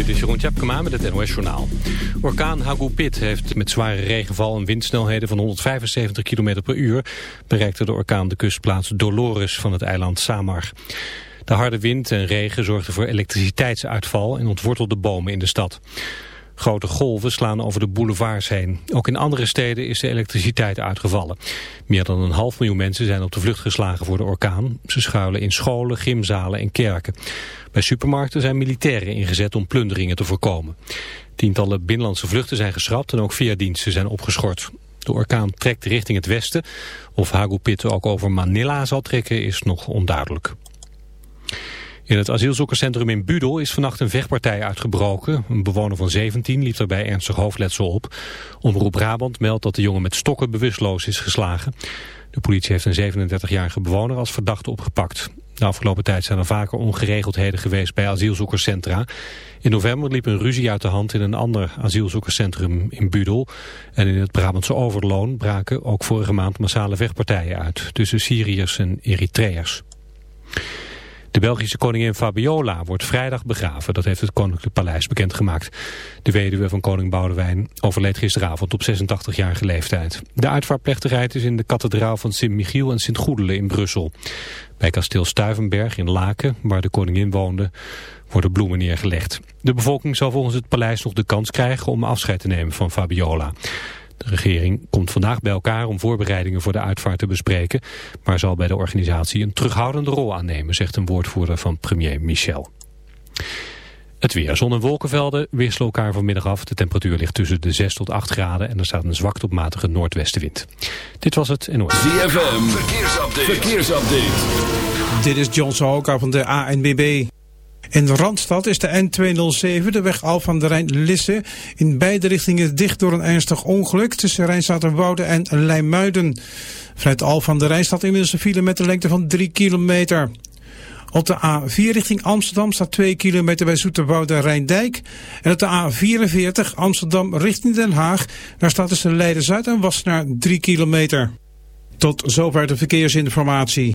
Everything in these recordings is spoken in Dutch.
Dit is Jeroen Tjepkema met het NOS Journaal. Orkaan Hagupit heeft met zware regenval en windsnelheden van 175 km per uur... bereikte de orkaan de kustplaats Dolores van het eiland Samar. De harde wind en regen zorgden voor elektriciteitsuitval en ontwortelde bomen in de stad. Grote golven slaan over de boulevards heen. Ook in andere steden is de elektriciteit uitgevallen. Meer dan een half miljoen mensen zijn op de vlucht geslagen voor de orkaan. Ze schuilen in scholen, gymzalen en kerken. Bij supermarkten zijn militairen ingezet om plunderingen te voorkomen. Tientallen binnenlandse vluchten zijn geschrapt en ook veerdiensten zijn opgeschort. De orkaan trekt richting het westen. Of Hagupit ook over Manila zal trekken is nog onduidelijk. In het asielzoekerscentrum in Budel is vannacht een vechtpartij uitgebroken. Een bewoner van 17 liep daarbij ernstig hoofdletsel op. Omroep Brabant meldt dat de jongen met stokken bewusteloos is geslagen. De politie heeft een 37-jarige bewoner als verdachte opgepakt. De afgelopen tijd zijn er vaker ongeregeldheden geweest bij asielzoekerscentra. In november liep een ruzie uit de hand in een ander asielzoekerscentrum in Budel. En in het Brabantse Overloon braken ook vorige maand massale vechtpartijen uit... tussen Syriërs en Eritreërs. De Belgische koningin Fabiola wordt vrijdag begraven. Dat heeft het Koninklijk Paleis bekendgemaakt. De weduwe van koning Boudewijn overleed gisteravond op 86-jarige leeftijd. De uitvaartplechtigheid is in de kathedraal van Sint-Michiel en Sint-Goedelen in Brussel. Bij kasteel Stuivenberg in Laken, waar de koningin woonde, worden bloemen neergelegd. De bevolking zal volgens het paleis nog de kans krijgen om afscheid te nemen van Fabiola. De regering komt vandaag bij elkaar om voorbereidingen voor de uitvaart te bespreken, maar zal bij de organisatie een terughoudende rol aannemen, zegt een woordvoerder van premier Michel. Het weer. Zon en wolkenvelden wisselen elkaar vanmiddag af. De temperatuur ligt tussen de 6 tot 8 graden en er staat een zwak tot matige noordwestenwind. Dit was het NOS. ZFM. Verkeersupdate. Verkeersupdate. Dit is John Sahoka van de ANBB. In de Randstad is de N207, de weg Al van de Rijn-Lisse, in beide richtingen dicht door een ernstig ongeluk tussen Rijnstaterwoude en Leimuiden. Vanuit Al van de Rijn staat inmiddels een file met een lengte van 3 kilometer. Op de A4 richting Amsterdam staat 2 kilometer bij Zoeterwoude Rijndijk. En op de A44 Amsterdam richting Den Haag, daar staat tussen Leiden-Zuid en Wassenaar 3 kilometer. Tot zover de verkeersinformatie.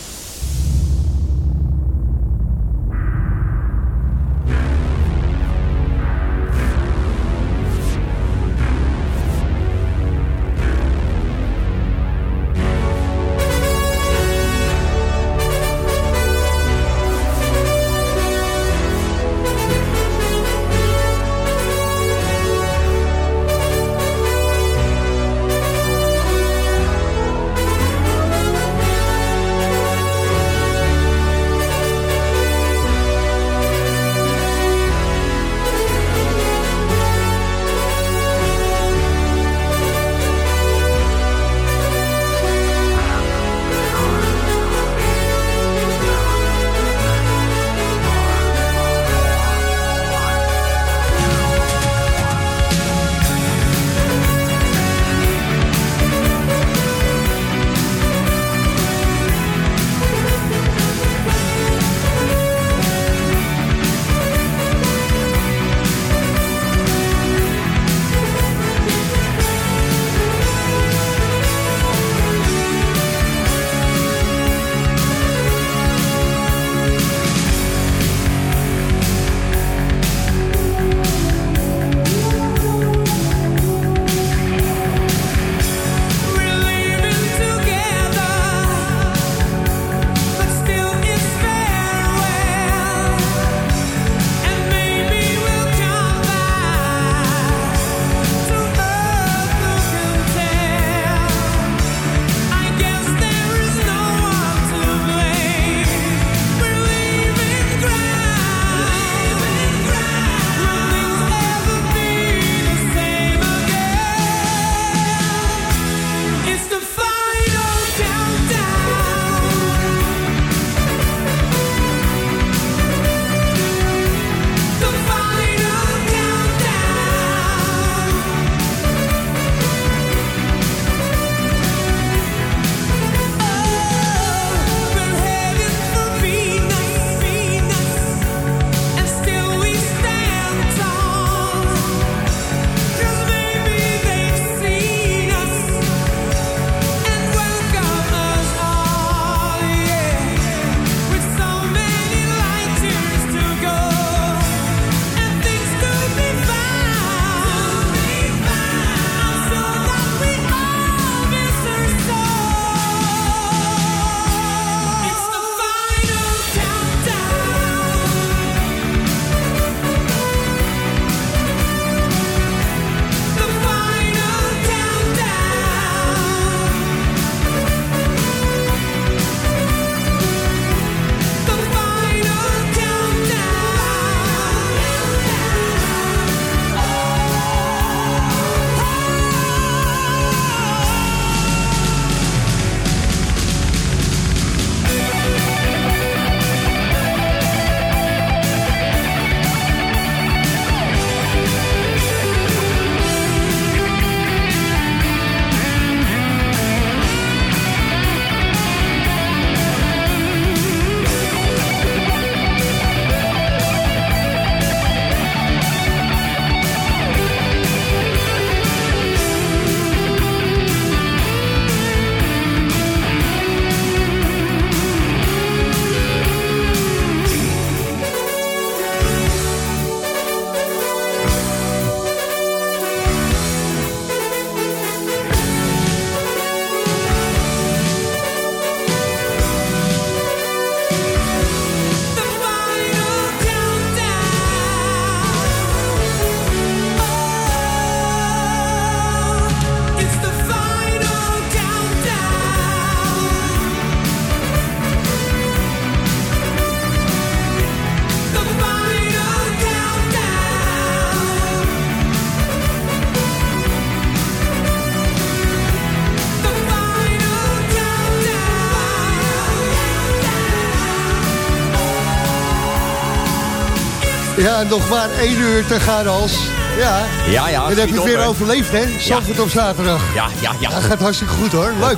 Ja, nog maar één uur te gaan, als. Ja. Ja, ja. En dan heb je het weer overleefd, hè? Zandvoort op zaterdag. Ja, ja, ja. Dat gaat hartstikke goed, hoor. Leuk.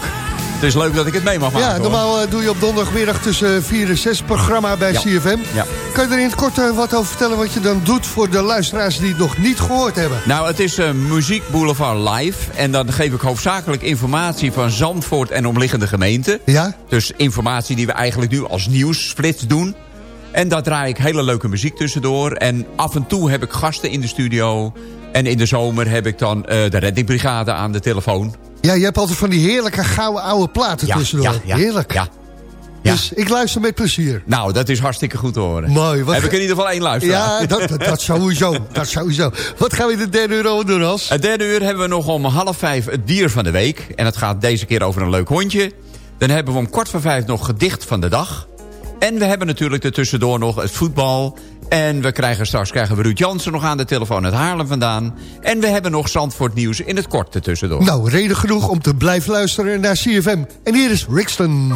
Het is leuk dat ik het mee mag maken. Ja, normaal eh, doe je op donderdagmiddag tussen 4 en 6 programma bij Ja. CFM. Ja. Kan je er in het kort eh, wat over vertellen wat je dan doet voor de luisteraars die het nog niet gehoord hebben? Nou, het is eh, Muziek Boulevard Live. En dan geef ik hoofdzakelijk informatie van Zandvoort en omliggende gemeenten. Ja? Dus informatie die we eigenlijk nu als nieuwsflits doen. En daar draai ik hele leuke muziek tussendoor. En af en toe heb ik gasten in de studio. En in de zomer heb ik dan eh, de reddingbrigade aan de telefoon. Ja, je hebt altijd van die heerlijke gouden oude platen tussendoor. Heerlijk. Ja, ja. Dus ik luister met plezier. Nou, dat is hartstikke goed te horen. Mooi. Wat Heb ik in ieder geval één luisteraar. Ja, dat, dat, dat sowieso. Dat sowieso. Wat gaan we in de derde euro doen, Als? Het derde uur hebben we nog om half vijf het dier van de week. En het gaat deze keer over een leuk hondje. Dan hebben we om kwart voor vijf nog gedicht van de dag. En we hebben natuurlijk ertussendoor nog het voetbal. En we krijgen straks krijgen we Ruud Jansen nog aan de telefoon uit Haarlem vandaan. En we hebben nog Zandvoort nieuws in het kort ertussendoor. Nou, reden genoeg om te blijven luisteren naar CFM. En hier is Rixton.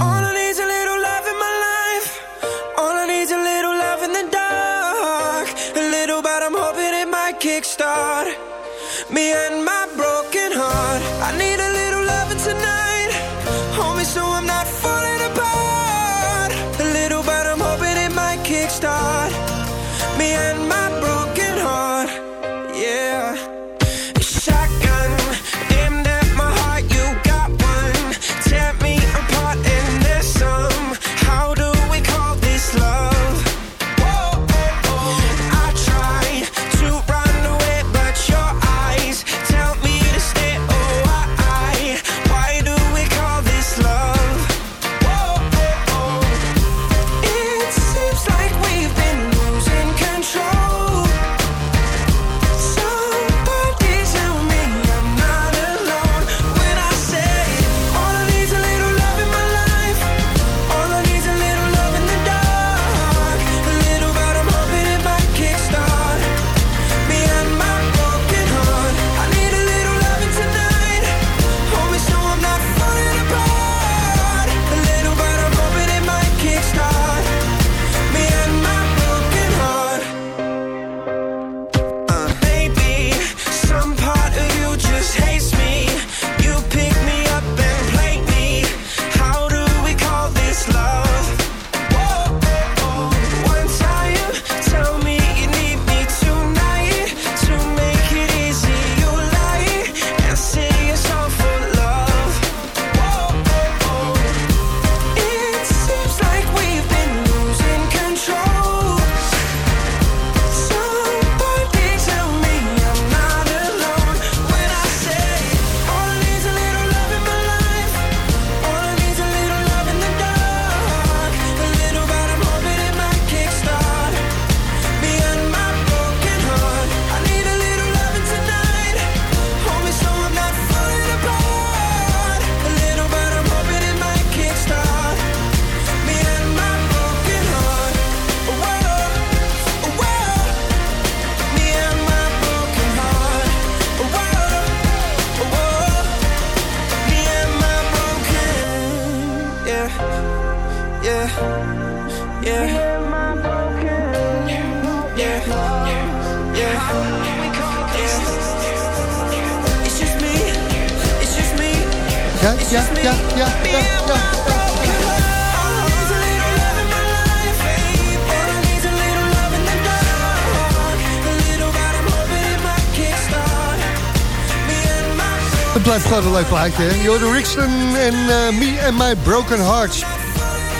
Gewoon een leuk plaatje, hè? Jordan Rixton en eh, Me and My Broken Hearts.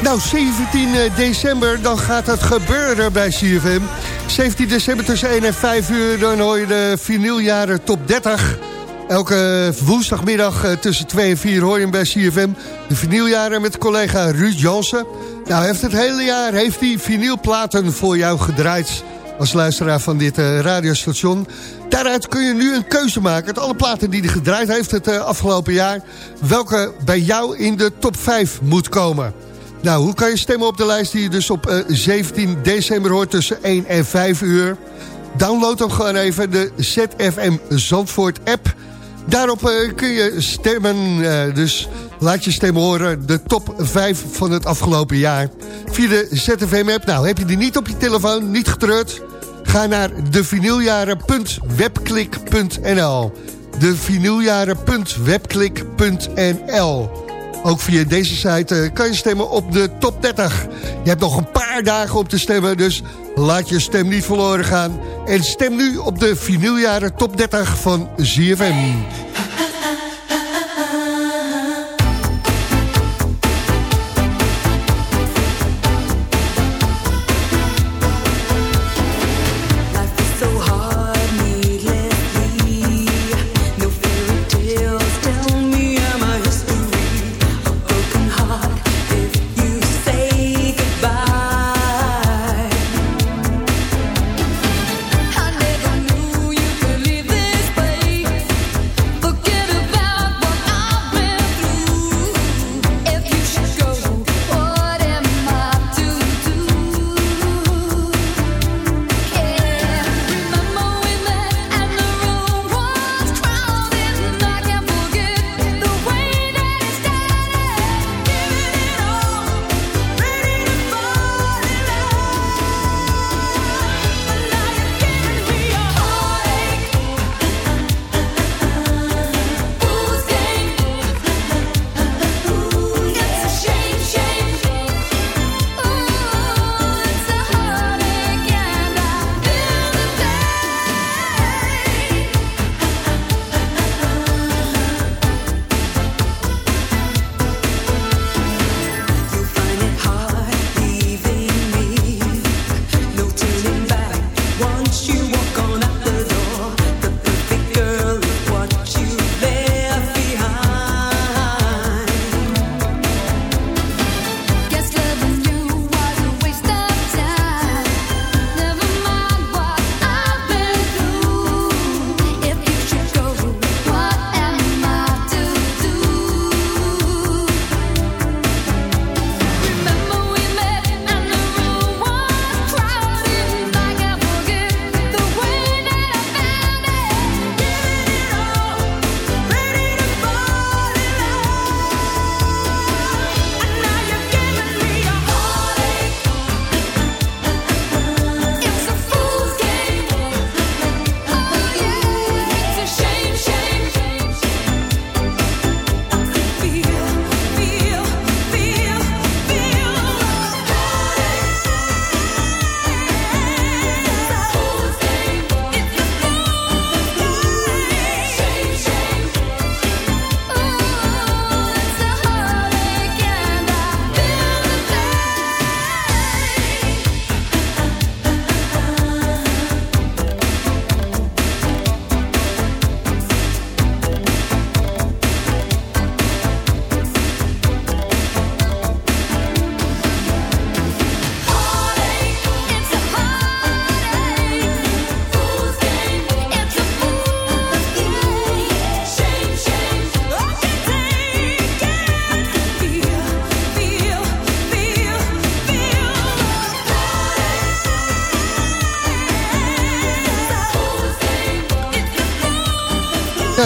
Nou, 17 december, dan gaat het gebeuren bij CFM. 17 december tussen 1 en 5 uur, dan hoor je de vinyljaren top 30. Elke woensdagmiddag eh, tussen 2 en 4 hoor je hem bij CFM. De vinyljaren met collega Ruud Jansen. Nou, heeft het hele jaar heeft hij vinylplaten voor jou gedraaid als luisteraar van dit eh, radiostation. Daaruit kun je nu een keuze maken. Uit alle platen die hij gedraaid heeft het eh, afgelopen jaar. Welke bij jou in de top 5 moet komen. Nou, hoe kan je stemmen op de lijst die je dus op eh, 17 december hoort tussen 1 en 5 uur? Download hem gewoon even, de ZFM Zandvoort app. Daarop eh, kun je stemmen, eh, dus laat je stem horen. De top 5 van het afgelopen jaar. Via de ZFM app. Nou, heb je die niet op je telefoon, niet getreurd. Ga naar devinyljaren.webklik.nl devinyljaren.webklik.nl Ook via deze site eh, kan je stemmen op de top 30. Je hebt nog een paar dagen op te stemmen, dus laat je stem niet verloren gaan. En stem nu op de vinyljaren top 30 van ZFM.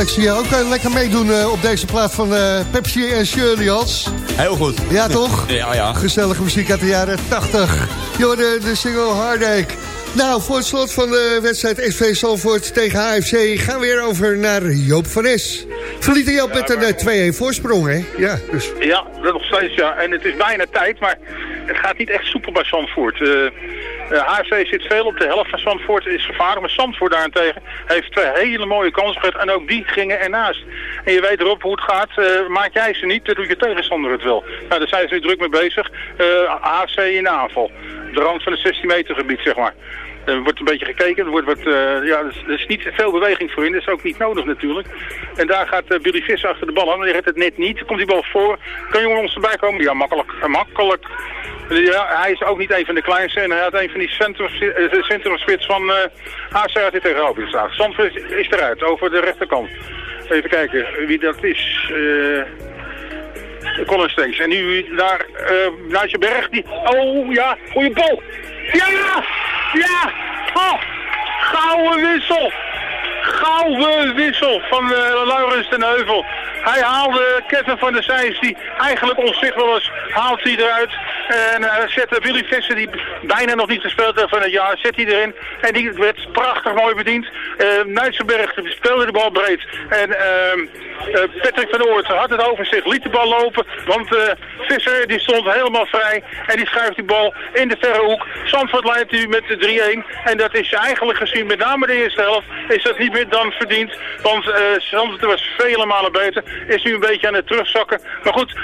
Ik zie je ook eh, lekker meedoen eh, op deze plaat van eh, Pepsi en Shirley Hals. Heel goed. Ja, toch? Ja, ja. Gezellige muziek uit de jaren 80. Joh, de, de single Heartache. Nou, voor het slot van de wedstrijd SV Salvoort tegen HFC... gaan we weer over naar Joop van Es. Verlieten Joop met een eh, 2-1 voorsprong, hè? Ja, dus... Ja, dat nog steeds, ja. En het is bijna tijd, maar het gaat niet echt soepel bij Zandvoort. HFC zit veel op de helft van Zandvoort, is gevaarlijk. Maar Zandvoort daarentegen heeft twee hele mooie kansen gehad. En ook die gingen ernaast. En je weet erop hoe het gaat. eh, maak jij ze niet, dan doet je tegenstander het wel. Nou, daar zijn ze nu druk mee bezig. Eh HFC in de aanval. De rand van het 16 meter gebied, zeg maar. Er wordt een beetje gekeken. Er, wordt wat, eh, ja, is, er is niet veel beweging voor in. Dat is ook niet nodig natuurlijk. En daar gaat eh, Billy Visser achter de bal aan. Die redt het net niet. Komt die bal voor. Kan jongen ons erbij komen? Ja, makkelijk. Eh, makkelijk. Ja, hij is ook niet een van de kleinste. En hij had een van die centrum, eh, centrumspits van uh, HC hij tegenover staan. Is, eruit, over de rechterkant. Even kijken wie dat is. Eh Colin Steens. En nu daar uh, Nigel Berg. Die... Oh ja, goede bal. Ja! Ja! Oh, gouden wissel. Gouden wissel van uh, Laurens ten Heuvel. Hij haalde Kevin van der Zijs, die eigenlijk onzichtbaar was, haalt hij eruit. En uh, zet Willy Visser, die bijna nog niet gespeeld heeft van het jaar, zet hij erin. En die werd prachtig mooi bediend. Uh, speelde de bal breed. En uh, Patrick van Oort had het over zich, liet de bal lopen. Want Visser die stond helemaal vrij. En die schuift die bal in de verre hoek. Zandvoort leidt nu met de 3-1. En dat is eigenlijk gezien, met name de eerste helft, is dat niet meer dan verdiend. Want uh, Zandvoort was vele malen beter. Is nu een beetje aan het terugzakken. Maar goed,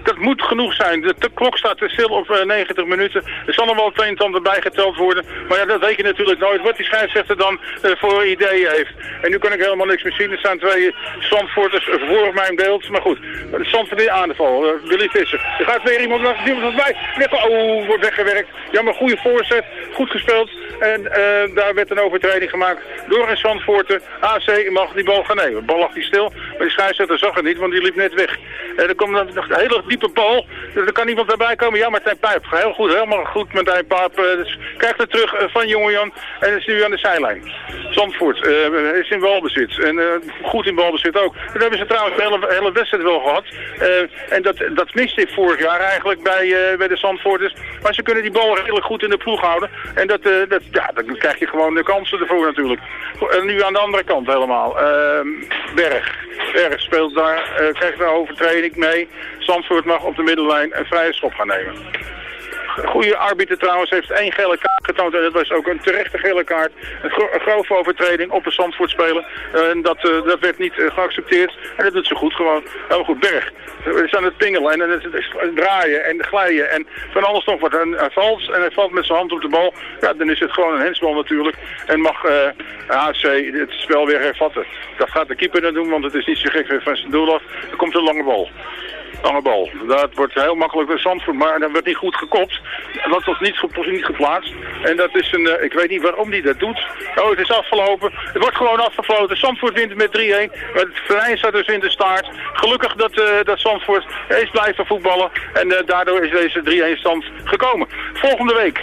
3-1, dat moet genoeg zijn. De, klok staat stil op uh, 90 minuten. Er zal nog wel het een en ander bijgeteld worden. Maar ja, dat weet je natuurlijk nooit. Wat die scheidsrechter dan uh, voor ideeën heeft. En nu kan ik helemaal niks meer zien. Er staan twee Zandvoorters voor mijn beeld. Maar goed, Zandvoort weer aan de val. Uh, Willy Visser. Er gaat weer iemand, iemand bij. Oh, wordt weggewerkt. Jammer, goede voorzet. Goed gespeeld. En daar werd een overtreding gemaakt door een AC mag die bal gaan nemen. De bal lag niet stil, maar die scheidsrechter zag het niet, want die liep net weg. En er komt een hele diepe bal. Er kan iemand erbij komen. Ja, Martijn Pijp. Heel goed, helemaal goed Martijn Pijp. Uh, dus krijgt het terug uh, van Jongejan en is nu aan de zijlijn. Zandvoort is in balbezit. En goed in balbezit ook. Dat hebben ze trouwens de hele, hele wedstrijd wel gehad. en dat, dat miste ik vorig jaar eigenlijk bij, bij de Zandvoorters. Maar ze kunnen die bal redelijk goed in de ploeg houden. En dat, dat, ja, dan krijg je gewoon de kansen ervoor natuurlijk. Aan de andere kant helemaal. Uh, Berg. Berg speelt daar, uh, krijgt daar overtreding mee. Zandvoort mag op de middellijn een vrije schop gaan nemen. Goede arbiter trouwens heeft één gele kaart getoond. En dat was ook een terechte gele kaart. Een, gro een grove overtreding op de Zandvoort spelen. En dat, uh, dat werd niet uh, geaccepteerd. En dat doet ze goed gewoon. Heel goed, Berg. We is aan het pingelen en het, draaien en glijden. En van alles nog wat. En hij valt en hij valt met zijn hand op de bal. Ja, dan is het gewoon een hensbal natuurlijk. En mag uh, HC het spel weer hervatten. Dat gaat de keeper dan doen, want het is niet zo gek van zijn doel af. Er komt een lange bal lange bal. Dat wordt heel makkelijk bij Zandvoort, maar dat werd niet goed gekopt. Dat was niet, ge niet geplaatst. En dat is een, uh, ik weet niet waarom die dat doet. Oh, het is afgelopen. Het wordt gewoon afgefloten. Zandvoort wint met 3-1. Het Verijn staat dus in de staart. Gelukkig dat, uh, dat Zandvoort is blijven voetballen. En uh, daardoor is deze 3-1 stand gekomen. Volgende week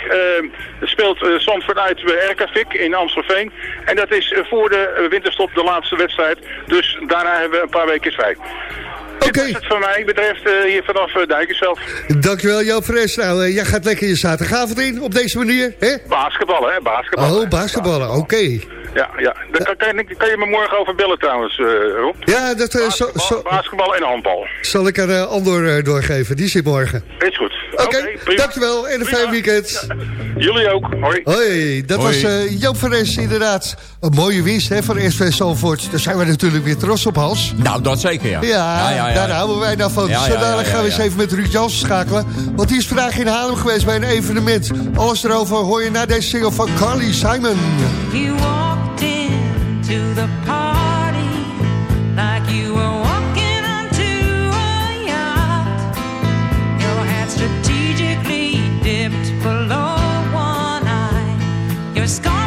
speelt Zandvoort uit bij in Amstelveen. En dat is voor de winterstop de laatste wedstrijd. Dus daarna hebben we een paar weken vrij. Oké. Okay. Is het voor mij betreft uh, hier vanaf uh. Dankjewel Joop Fres. Nou, uh, jij gaat lekker je zaterdagavond in op deze manier, hè? Basketballen, hè? Basketballen. Oh, basketballen, oké. Okay. Ja, ja. Daar kan, kan, je, kan, je me morgen over bellen trouwens, uh, Rob. Ja, dat... Uh, basketbal, so, so, basketbal en handbal. Zal ik aan uh, Andor doorgeven, die zit morgen. Is goed. Oké, okay, okay, dankjewel en een fijn weekend. Ja. Jullie ook, hoi. Hoi, dat hoi. was Joop Fres inderdaad. Een mooie winst hè, van SV Zalvoort. Daar zijn we natuurlijk weer trots op, Hans. Nou, dat zeker, ja. Ja, ja, ja, ja. daar houden wij nou van. Ja, Zo dadelijk gaan we eens even met Ruud Jansen schakelen. Want die is vandaag in Haarlem geweest bij een evenement. Alles erover hoor je na deze single van Carly Simon. You walked into the party like you were your scar.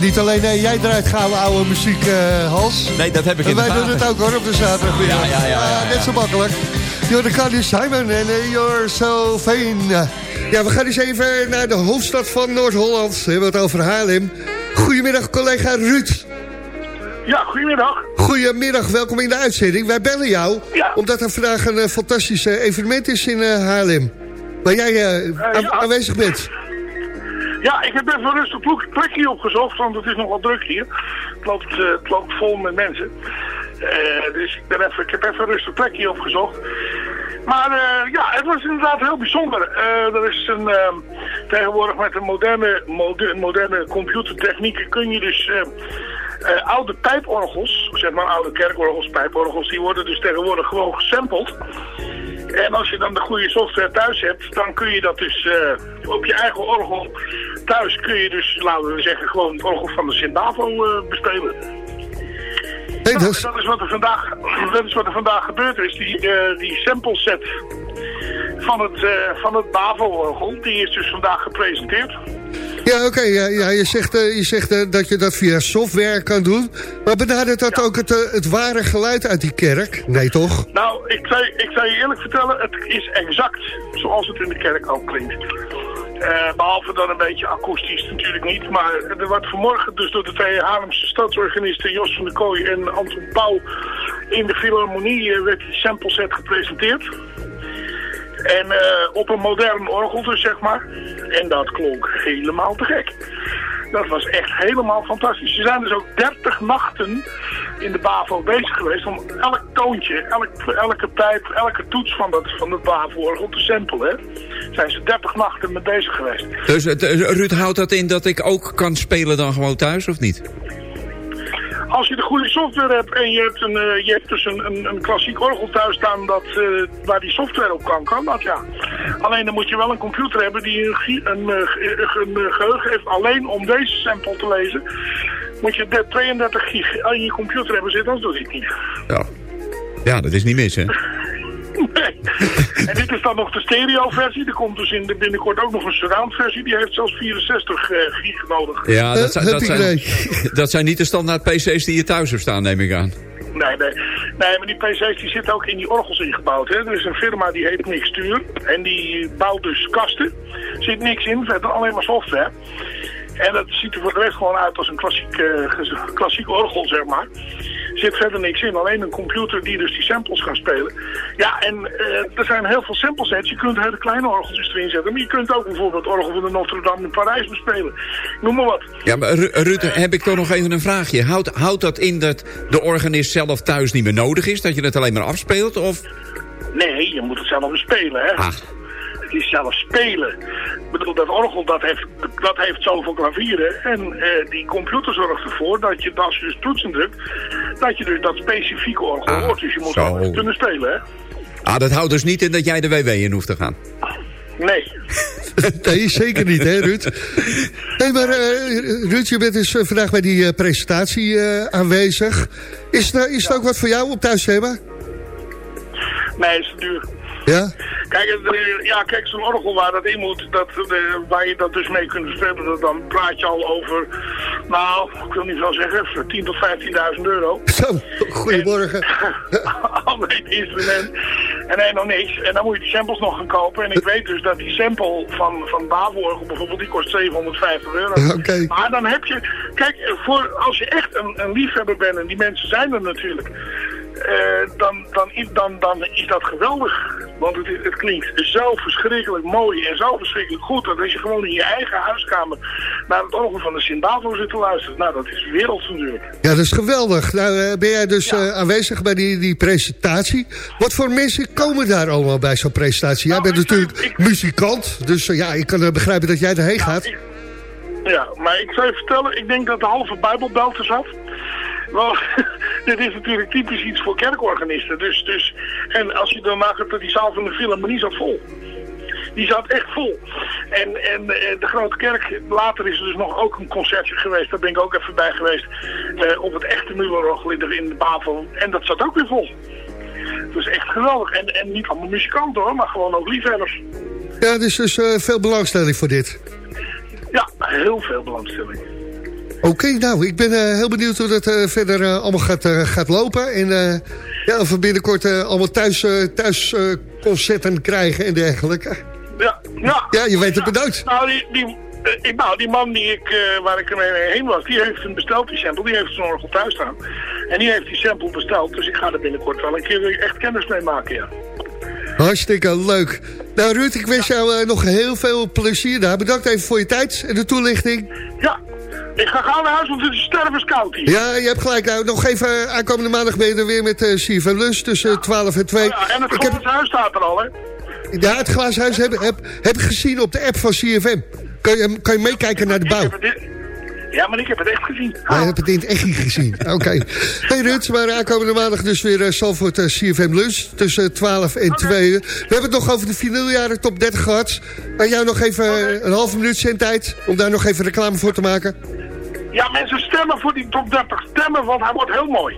Niet alleen jij draait gouden oude muziek, eh Hans. Nee, dat heb ik En in wij doen het ook hoor, op de zaterdagmiddag. Ja, ja, ja, ja, ja. Net zo makkelijk. You're the Carly Simon en eh, You're So Vain. Ja, we gaan eens even naar de hoofdstad van Noord-Holland. We hebben het over Haarlem. Goedemiddag, collega Ruud. Ja, goedemiddag. Goedemiddag, welkom in de uitzending. Wij bellen jou, Ja. omdat er vandaag een eh, fantastisch evenement is in Haarlem. Waar jij aan- ja. aanwezig bent. Ja, ik heb even een rustig plek- plekje opgezocht, want het is nog wat druk hier. Het loopt, eh, loopt vol met mensen. Eh, dus ik, ben even, ik heb even een rustig plekje opgezocht. Maar eh, ja, het was inderdaad heel bijzonder. Eh, er is een, eh, tegenwoordig met een moderne, mode- moderne computertechnieken kun je dus... eh, eh, oude pijporgels, zeg maar oude kerkorgels, pijporgels, die worden dus tegenwoordig gewoon gesampled. En als je dan de goede software thuis hebt, dan kun je dat dus eh, op je eigen orgel thuis kun je dus, laten we zeggen, gewoon het orgel van de Sint-Bavo eh, bespelen. Hey, Nou, dat is- dat, is wat er vandaag, dat is wat er vandaag gebeurd is. Die, eh, die sample set van het, van het Bavo-orgel, die is dus vandaag gepresenteerd. Ja, oké. ja, ja, je zegt, eh, je zegt eh, dat je dat via software kan doen. Maar benadert dat ook het, eh, het ware geluid uit die kerk? Nee, toch? Nou, ik zou, ik zou je eerlijk vertellen, het is exact zoals het in de kerk ook klinkt. Eh, behalve dan een beetje akoestisch natuurlijk niet. Maar er wordt vanmorgen dus door de twee Haarlemse stadsorganisten Jos van der Kooi en Anton Pauw in de Philharmonie werd die sample set gepresenteerd. En eh, op een modern orgel dus, zeg maar. En dat klonk helemaal te gek. Dat was echt helemaal fantastisch. Ze zijn dus ook 30 nachten in de BAVO bezig geweest om elk toontje, elk, elke pijp, elke toets van, dat, van het BAVO-orgel te samplen. Zijn ze 30 nachten mee bezig geweest. Dus eh, Ruud, houdt dat in dat ik ook kan spelen dan gewoon thuis, of niet? Als je de goede software hebt en je hebt, een, eh, je hebt dus een, een, een klassiek orgel thuis staan dat, eh, waar die software op kan, kan dat ja. Alleen dan moet je wel een computer hebben die een, een, eh, eh, geheugen heeft alleen om deze sample te lezen. Moet je de 32 gig aan je computer hebben zitten, anders doet het niet. Ja. Ja, dat is niet mis, hè? Nee. en dit is dan nog de stereo-versie. Er komt dus in de binnenkort ook nog een surround-versie. Die heeft zelfs 64 eh, gig nodig. Ja, dat, zijn, Eh, dat, zijn, dat zijn niet de standaard PC's die je thuis hebt staan, neem ik aan. Nee, nee. Nee, maar die PC's die zitten ook in die orgels ingebouwd. Hè. Er is een firma die heet Mixtuur. En die bouwt dus kasten. Er zit niks in, verder alleen maar software. En dat ziet er voor de rest gewoon uit als een klassiek, eh, klassiek orgel, zeg maar. Er zit verder niks in, alleen een computer die dus die samples gaat spelen. Ja, en eh, er zijn heel veel samplesets. Je kunt hele kleine orgeltjes erin zetten. Maar je kunt ook bijvoorbeeld het orgel van de Notre Dame in Parijs bespelen. Noem maar wat. Ja, maar Ru- Ruud, heb ik toch nog even een vraagje. Houdt, houdt dat in dat de organist zelf thuis niet meer nodig is? Dat je het alleen maar afspeelt? Of... Nee, je moet het zelf bespelen, hè. Ah, Is zelf spelen. Ik bedoel, dat orgel dat heeft, dat heeft zoveel klavieren. En eh, die computer zorgt ervoor dat je, als je dus toetsen drukt, dat je dus dat specifieke orgel Ah, hoort. Dus je moet zo. kunnen spelen, hè? ah, dat houdt dus niet in dat jij de WW in hoeft te gaan. Nee. Nee, zeker niet, hè, Ruud? Nee, maar eh, Ruud, je bent dus eh, vandaag bij die eh, presentatie aanwezig. Is, er, is het ook wat voor jou op thuisthema? Nee, is te duur. Ja? Kijk, eh, ja, kijk zo'n orgel waar dat in moet, dat, eh, waar je dat dus mee kunt spelen, dan praat je al over, nou, ik wil niet wel zeggen, 10.000 tot 15.000 euro. Zo, goedemorgen. Al het instrument. En nog niks. En dan moet je die samples nog gaan kopen. En ik weet dus dat die sample van, van Bavo-orgel bijvoorbeeld, die kost 750 euro. Oké. Maar dan heb je, kijk, voor, als je echt een, een liefhebber bent, en die mensen zijn er natuurlijk, eh, dan, dan, is- dan, dan is dat geweldig. Want het, het klinkt zo verschrikkelijk mooi en zo verschrikkelijk goed. Dat als je gewoon in je eigen huiskamer naar het orgel van de Sint-Bavo zit te luisteren. Nou, dat is werelds natuurlijk. Ja, dat is geweldig. Nou, eh, ben jij dus eh, aanwezig bij die, die presentatie. Wat voor mensen komen daar allemaal bij zo'n presentatie? Jij Nou, bent natuurlijk ik- muzikant, dus ja, ik kan begrijpen dat jij erheen gaat. Ik- Ja, maar ik zou je vertellen, ik denk dat de halve Bijbelbelt er zat. Wel, dit is natuurlijk typisch iets voor kerkorganisten. Dus, dus, en als je dan nagaat, die zaal van de Philharmonie zat vol. Die zat echt vol. En, en eh, de Grote Kerk, later is er dus nog ook een concertje geweest. Daar ben ik ook even bij geweest. eh, op het echte Mullerorgel in de, Bavel. En dat zat ook weer vol. Het was echt geweldig. En, en niet allemaal muzikanten hoor, maar gewoon ook liefhebbers. Ja, dus, dus veel belangstelling voor dit. Ja, heel veel belangstelling. Oké, nou, ik ben eh, heel benieuwd hoe dat eh, verder eh, allemaal gaat, gaat lopen. En ja, of we binnenkort allemaal thuis, thuis concerten krijgen en dergelijke. Ja, ja. Ja, je weet het Ja. bedankt. Nou, die, die, ik- nou, die man die ik, waar ik ermee heen was, die heeft hem besteld, die sample. Die heeft zijn orgel thuis staan. En die heeft die sample besteld. Dus ik ga er binnenkort wel een keer echt kennis mee maken, ja. Hartstikke leuk. Nou Ruud, ik wens jou nog heel veel plezier daar. Bedankt even voor je tijd en de toelichting. Ja, ik ga gauw naar huis, want het is stervenskoud hier. Ja, je hebt gelijk. Nou, nog even eh, aankomende maandag ben je er weer met uh, CFM Lunch tussen 12 en 2. Oh ja, en het ik heb, glazen huis staat er al, hè. ja, het glazen huis heb, heb, heb ik gezien op de app van CFM. Kan je, kan je meekijken naar de Ik bouw? heb het, ja, maar ik heb het echt gezien. Maar je hebt het in het echt niet gezien. Oké. Hey Ruud, maar aankomende maandag dus weer uh, Salford uh, CFM Lunch. Tussen 12 en 2 uur. We hebben het nog over de vinyljaren top 30 gehad. Aan jou nog even een halve minuut zendtijd. Om daar nog even reclame voor te maken. Ja, mensen stemmen voor die top 30. Stemmen, want hij wordt heel mooi.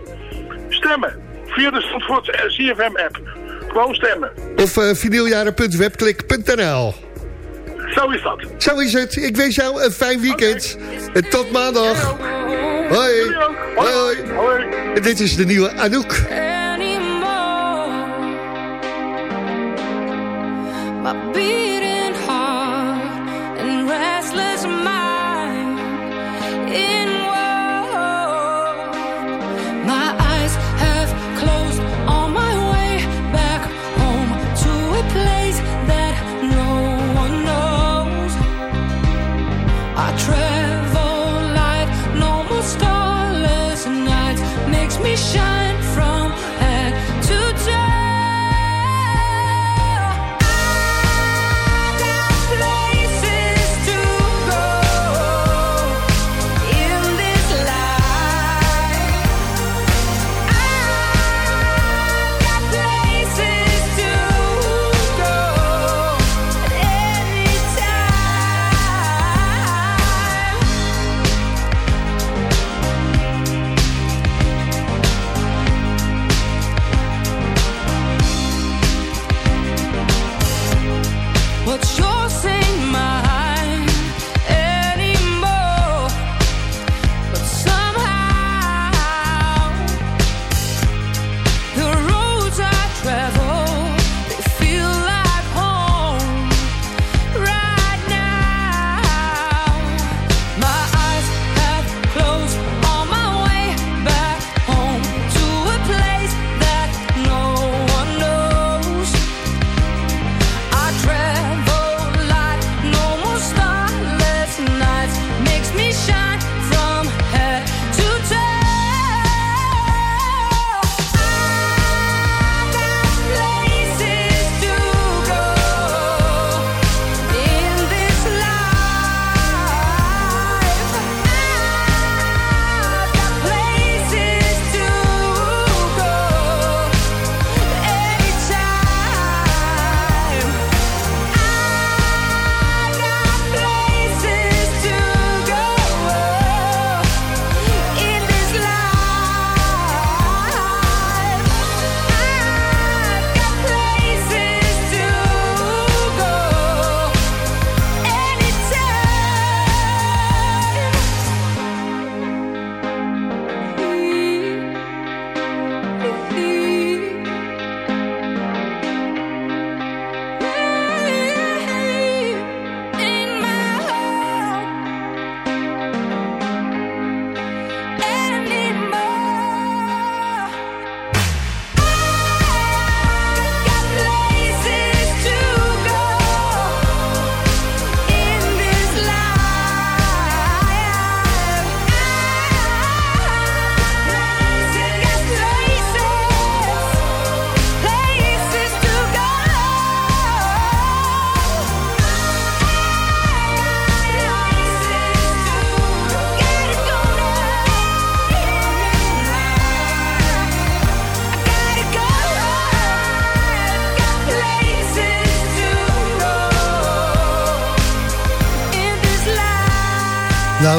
Stemmen. Via de Zandvoort CFM app. Gewoon stemmen. Of uh, vinyljaren.webklik.nl Zo is dat. Zo is het. Ik wens jou een fijn weekend. Okay. En tot maandag. Hoi. Hoi. Hoi. Hoi. En dit is de nieuwe Anouk. My beating heart and restless mind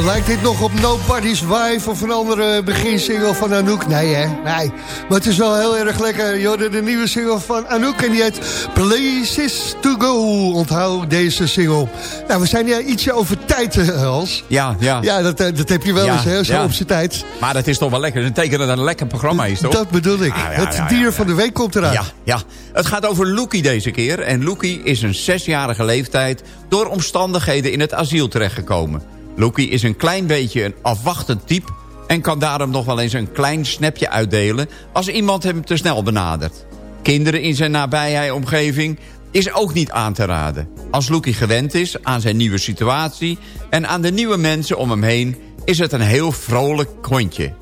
lijkt dit nog op Nobody's Wife of een andere beginsingle van Anouk? Nee, hè? Nee. Maar het is wel heel erg lekker. Je de nieuwe single van Anouk en die heet Places to Go. Onthoud deze single. Nou, we zijn ja ietsje over tijd, eh, Hans. Ja, ja. Ja, dat, eh, dat heb je wel Ja, eens, hè? Zo ja. op zijn tijd. Maar dat is toch wel lekker. Dat betekent dat het een lekker programma is, toch? Dat bedoel ik. Ah, ja, het dier van de week komt eraan. Ja, ja. Het gaat over Loekie deze keer. En Loekie is een zesjarige leeftijd... door omstandigheden in het asiel terechtgekomen. Loekie is een klein beetje een afwachtend type... en kan daarom nog wel eens een klein snapje uitdelen... als iemand hem te snel benadert. Kinderen in zijn nabije omgeving is ook niet aan te raden. Als Loekie gewend is aan zijn nieuwe situatie... en aan de nieuwe mensen om hem heen... is het een heel vrolijk hondje.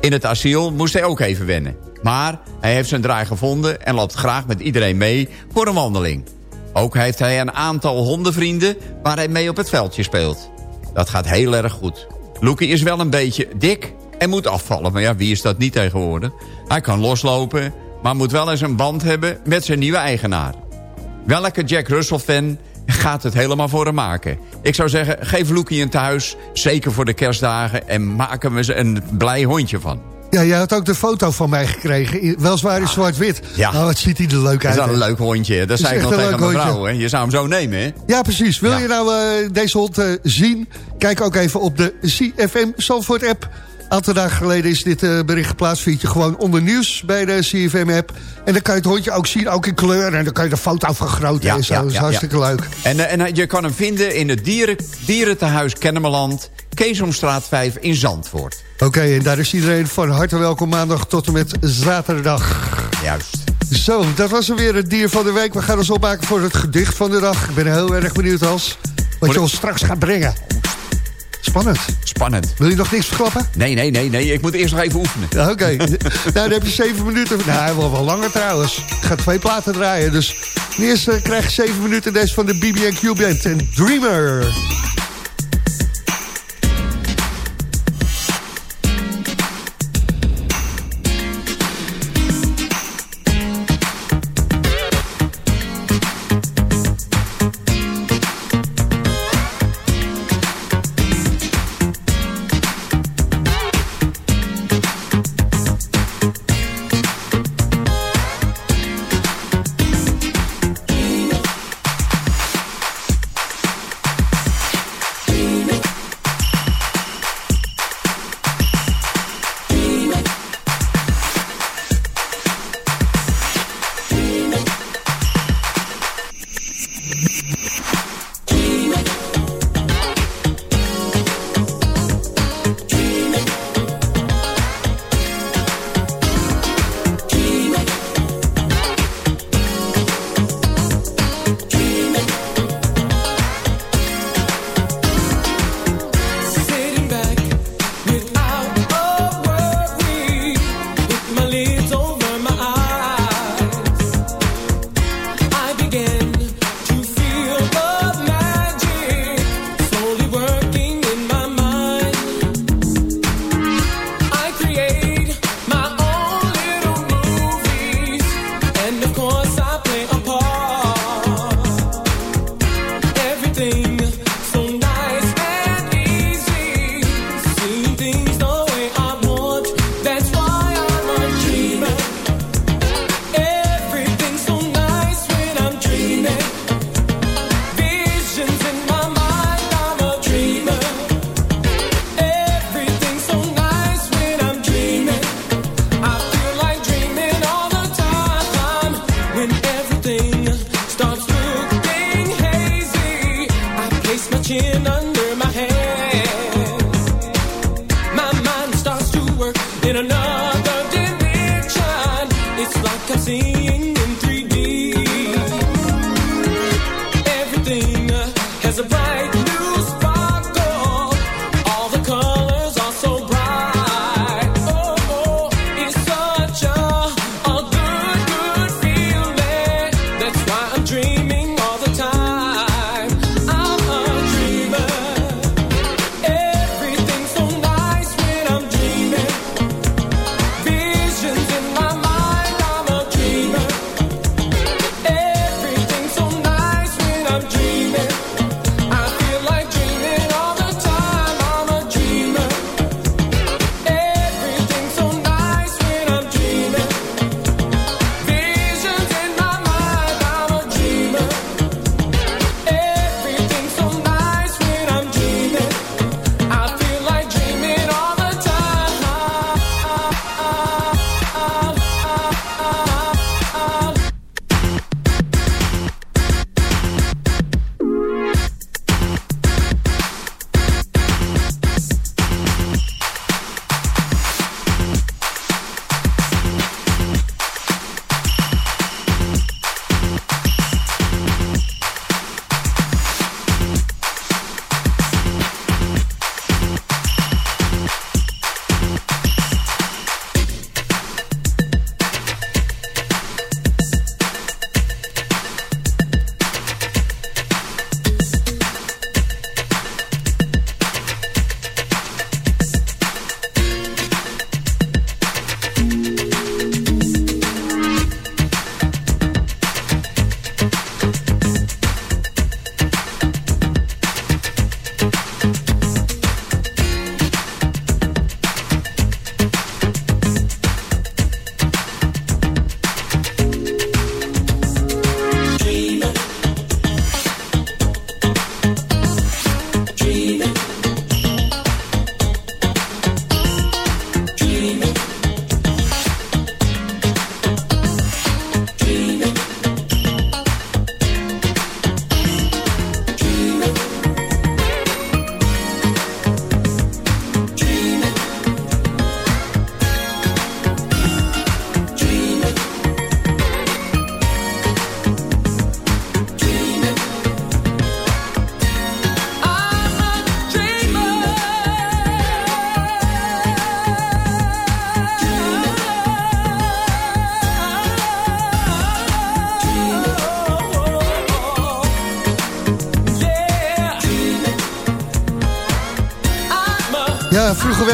In het asiel moest hij ook even wennen. Maar hij heeft zijn draai gevonden en loopt graag met iedereen mee voor een wandeling. Ook heeft hij een aantal hondenvrienden waar hij mee op het veldje speelt. Dat gaat heel erg goed. Loekie is wel een beetje dik en moet afvallen. Maar ja, wie is dat niet tegenwoordig? Hij kan loslopen, maar moet wel eens een band hebben met zijn nieuwe eigenaar. Welke Jack Russell-fan gaat het helemaal voor hem maken? Ik zou zeggen, geef Loekie een thuis, zeker voor de kerstdagen... en maak hem eens een blij hondje van. Ja, jij had ook de foto van mij gekregen. Weliswaar in zwart-wit. Ja. Nou, wat ziet hij er leuk Dat uit. is wel een leuk hondje. Dat is zei ik nog een tegen mijn vrouw. Hè? Je zou hem zo nemen, hè? Ja, precies. Wil Ja. je nou eh, deze hond eh, zien? Kijk ook even op de CFM Zandvoort app. Aantal dagen geleden is dit eh, bericht geplaatst. Vind je gewoon onder nieuws bij de CFM app. En dan kan je het hondje ook zien, ook in kleur. En dan kan je de foto vergroten Ja, en zo. ja, dat is ja, hartstikke leuk. En, eh, en je kan hem vinden in het dieren, dierentehuis Kennemerland... Keesomstraat 5 in Zandvoort. Oké, en daar is iedereen van harte welkom maandag tot en met zaterdag. Juist. Zo, dat was er weer het dier van de week. We gaan ons opmaken voor het gedicht van de dag. Ik ben heel erg benieuwd, Hans, wat je ons straks gaat brengen. Spannend. Spannend. Wil je nog niks verklappen? Nee, nee, nee, nee. Ik moet eerst nog even oefenen. Ja, Oké, nou dan heb je zeven minuten. Nou, hij wordt wel langer trouwens. Ik ga twee platen draaien. Dus eerst eh, krijg je zeven minuten deze van de BB&Q Band. En Dreamer.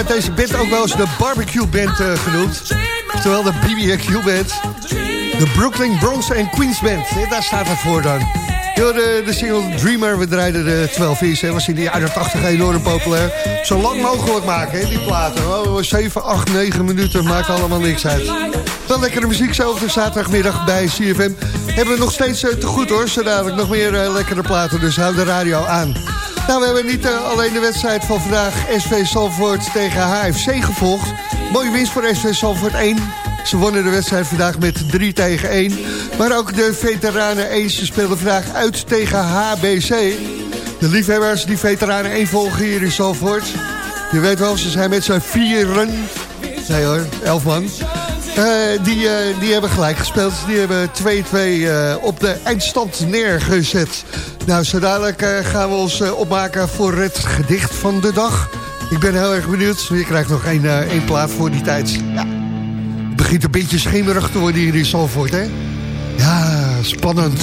Werd deze band ook wel eens de barbecue band eh, genoemd. Terwijl de BBQ band. De Brooklyn Bronx and Queens band. Eh, daar staat het voor dan. De, de single Dreamer, we draaiden de 12 is. Hè, was in de jaren 80 enorm populair. Zo lang mogelijk maken, die platen. Oh, 7, 8, 9 minuten, maakt allemaal niks uit. Dan lekkere muziek de zaterdagmiddag bij CFM. Hebben we nog steeds eh, te goed hoor. Zo dadelijk nog meer eh, lekkere platen, dus hou de radio aan. Nou, we hebben niet eh, alleen de wedstrijd van vandaag SV Salvoort tegen HFC gevolgd. Mooie winst voor SV Salvoort 1. Ze wonnen de wedstrijd vandaag met 3 tegen 1. Maar ook de veteranen 1 ze speelden vandaag uit tegen HBC. De liefhebbers die veteranen 1 volgen hier in Salvoort. Je weet wel, ze zijn met z'n vieren. Nee hoor, elf man. Eh, die, eh, die hebben gelijk gespeeld. Die hebben 2-2 eh, op de eindstand neergezet. Nou, zo dadelijk eh, gaan we ons eh, opmaken voor het gedicht van de dag. Ik ben heel erg benieuwd. Je krijgt nog één, één plaat voor die tijd. Ja. Het begint een beetje schemerig te worden hier in Zalvoort, hè? Ja, spannend.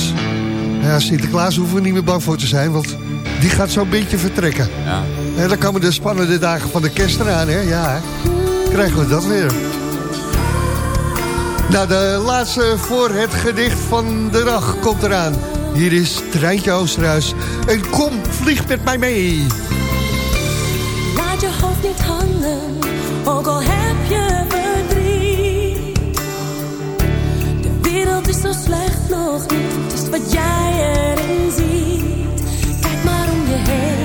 Ja, Sinterklaas hoeven we niet meer bang voor te zijn, want die gaat zo'n beetje vertrekken. Ja. En dan komen de spannende dagen van de kerst eraan, hè? Ja, hè? krijgen we dat weer. Nou, de laatste voor het gedicht van de dag komt eraan. Hier is Treintje Oosterhuis. En kom, vlieg met mij mee. Laat je hoofd niet hangen, ook al heb je verdriet. De wereld is zo slecht nog niet, het is wat jij erin ziet. Kijk maar om je heen,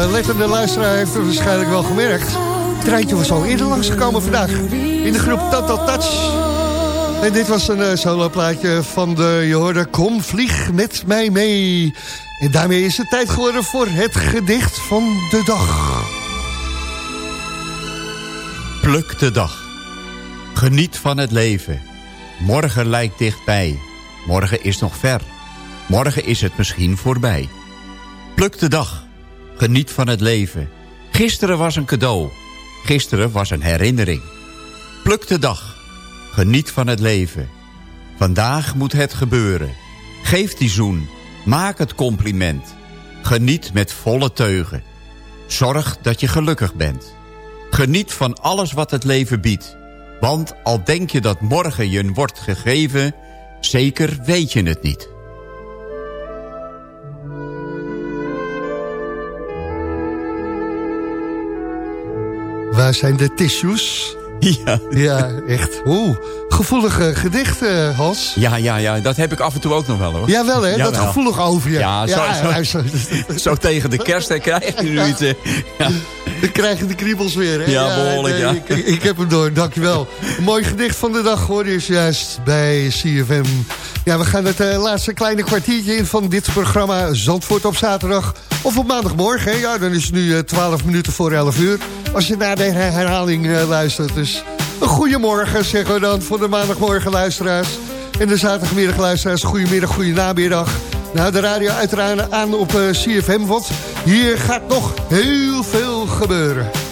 de oplettende luisteraar heeft het waarschijnlijk wel gemerkt. Het treintje was al eerder langsgekomen vandaag. In de groep Total Touch. En dit was een uh, soloplaatje van de, je kom vlieg met mij mee. En daarmee is het tijd geworden voor het gedicht van de dag. Pluk de dag. Geniet van het leven. Morgen lijkt dichtbij. Morgen is nog ver. Morgen is het misschien voorbij. Pluk de dag. Geniet van het leven. Gisteren was een cadeau. Gisteren was een herinnering. Pluk de dag. Geniet van het leven. Vandaag moet het gebeuren. Geef die zoen. Maak het compliment. Geniet met volle teugen. Zorg dat je gelukkig bent. Geniet van alles wat het leven biedt. Want al denk je dat morgen je wordt gegeven... zeker weet je het niet. Waar zijn de tissues? Ja. Ja, echt. Oeh, gevoelige gedichten, Hans. Ja, ja, ja, dat heb ik af en toe ook nog wel hoor. Jawel hè, dat gevoelig over je. Ja, zo, ja, zo, zo- zo tegen de kerst hè, krijg je nu iets. eh, Ja. Dan krijg je de kriebels weer, hè? Ja, behoorlijk, ja. Ik, ik heb hem door, dankjewel. Een mooi gedicht van de dag hoorde je juist bij CFM. Ja, we gaan het eh, laatste kleine kwartiertje in van dit programma Zandvoort op zaterdag. Of op maandagmorgen, hè? Ja, dan is het nu eh, 12 minuten voor 11 uur. Als je naar de her- herhaling eh, luistert. Dus een goedemorgen, zeggen we dan, voor de maandagmorgen luisteraars. En de zaterdagmiddag luisteraars, goedemiddag, goede namiddag. Nou, de radio uiteraard aan op eh, CFM, hier gaat nog heel veel gebeuren.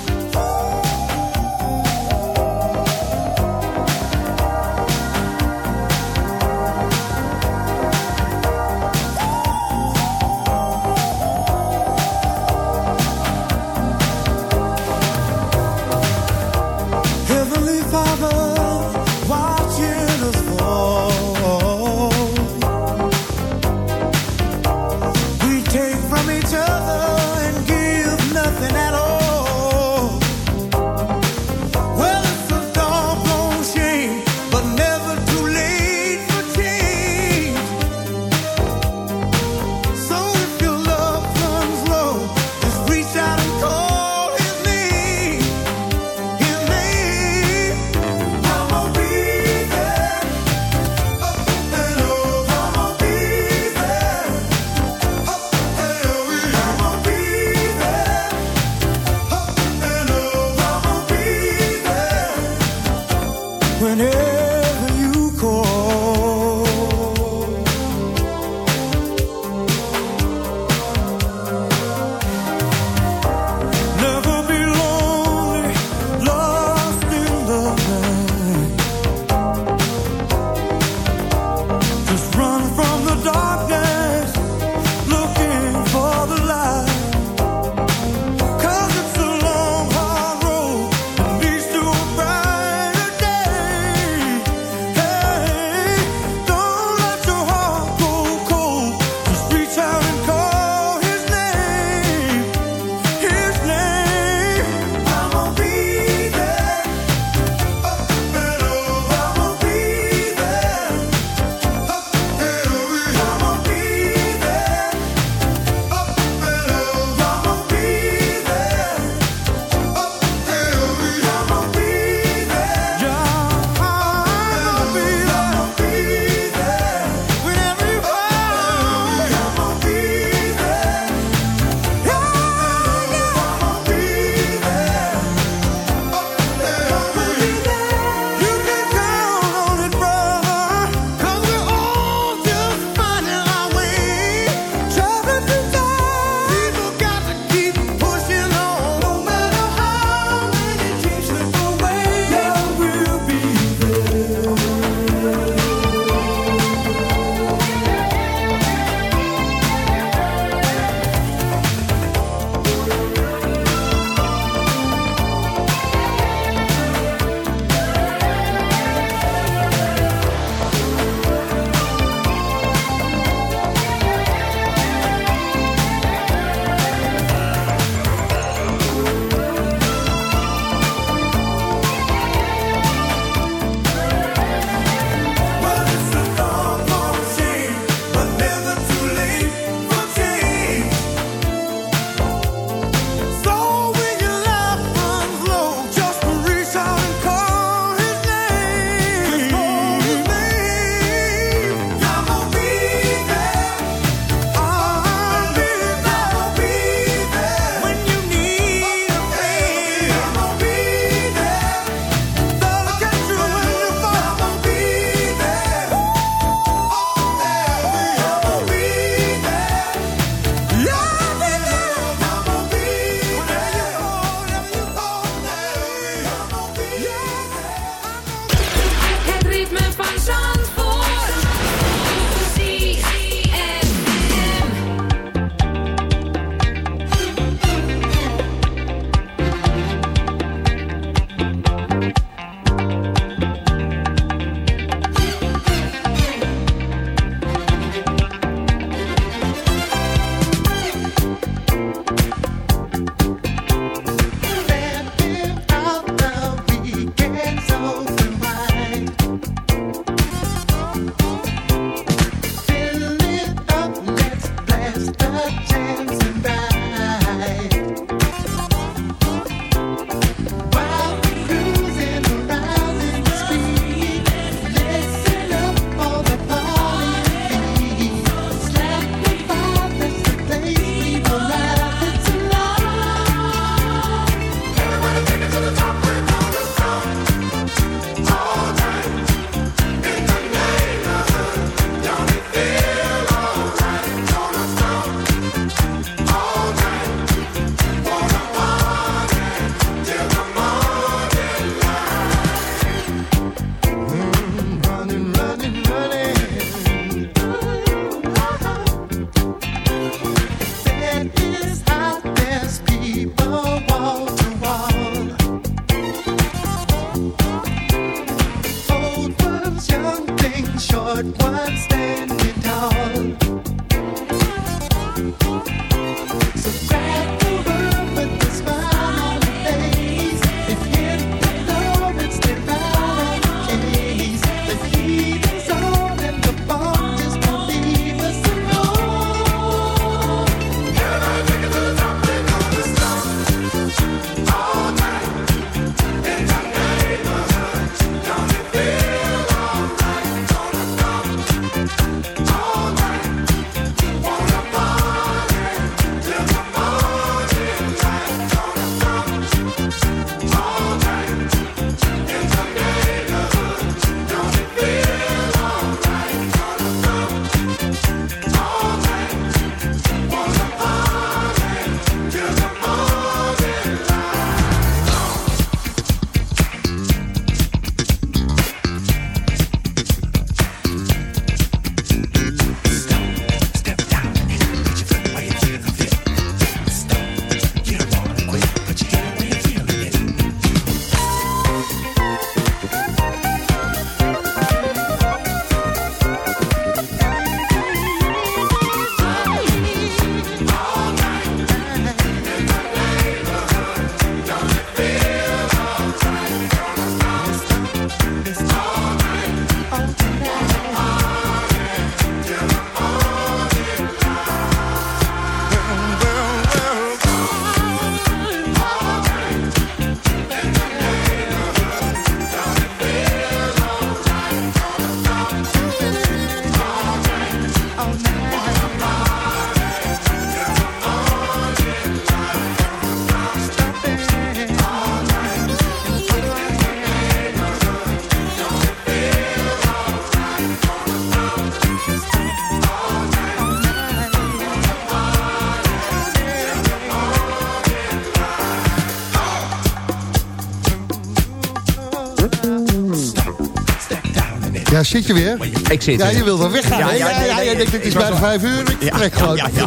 Zit je weer? Ik zit Ja, je wil wel weggaan. Ja, ja, Ja, ja, denkt het is bijna vijf uur. Ik Ja, trek ja, gewoon. ja, ja.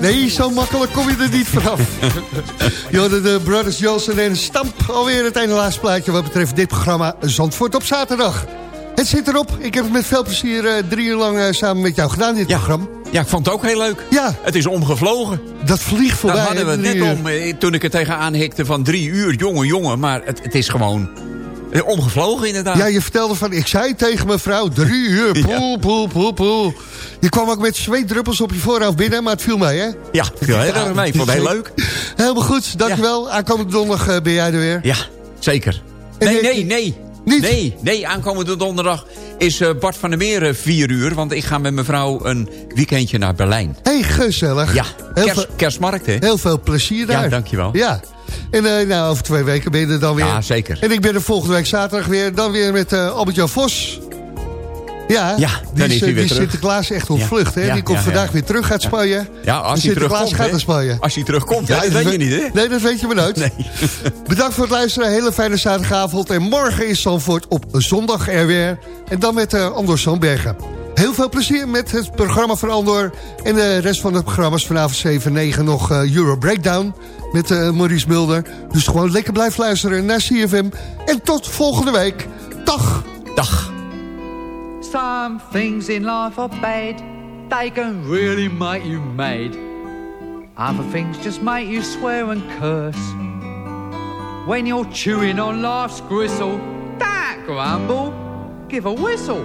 Nee, zo makkelijk kom je er niet vanaf. Jorden, de Brothers Johnson en Stamp. Alweer het ene laatste plaatje wat betreft dit programma Zandvoort op zaterdag. Het zit erop. Ik heb het met veel plezier eh, drie uur lang eh, samen met jou gedaan, dit programma. Ja, ik vond het ook heel leuk. Ja. Het is omgevlogen. Dat vliegt voorbij. Daar hadden we net uur. om, eh, toen ik er tegenaan hikte van drie uur. Jongen, jongen, maar het, het is gewoon omgevlogen inderdaad. Ja, je vertelde van, ik zei tegen mijn vrouw, drie uur, poel, poel, poel, poel. Je kwam ook met zweetdruppels op je voorhoofd binnen, maar het viel mee, hè? Ja, viel heel erg mee. Ik vond het heel leuk. Helemaal goed, dankjewel. Aankomende donderdag eh, ben jij er weer. Ja, zeker. Nee, nee, nee. Niet? Nee, nee, aankomende donderdag is eh, Bart van der Meer eh, vier uur. Want ik ga met mijn vrouw een weekendje naar Berlijn. hey, gezellig. Ja, Heel, kers, veel, kerstmarkt, hè? heel veel plezier daar. Ja, dankjewel. Ja. En eh, nou, over twee weken ben je er dan weer. Ja, zeker. En ik ben er volgende week zaterdag weer. Dan weer met eh Albert-Jan Vos. Ja, Ja, die is eh, weer die. Sinterklaas echt ontvlucht. hè? Ja, die komt ja, vandaag weer terug uit Spanje. Ja, als hij Sinterklaas terugkomt, gaat hè? Als hij terugkomt, hè? dat weet je niet, hè? Nee, dat weet je maar nooit. Nee. Bedankt voor het luisteren. Hele fijne zaterdagavond. En morgen is Zandvoort op zondag er weer. En dan met uh, Andor Zandbergen. Heel veel plezier met het programma van Andor. En de rest van de programma's vanavond 7 9 nog uh, Euro Breakdown. Met uh, Maurice Mulder. Dus gewoon lekker blijf luisteren naar CFM. En tot volgende week. Dag. Dag. Some things in life are bad. They can really make you mad. Other things just make you swear and curse. When you're chewing on life's gristle, don't grumble, give a whistle.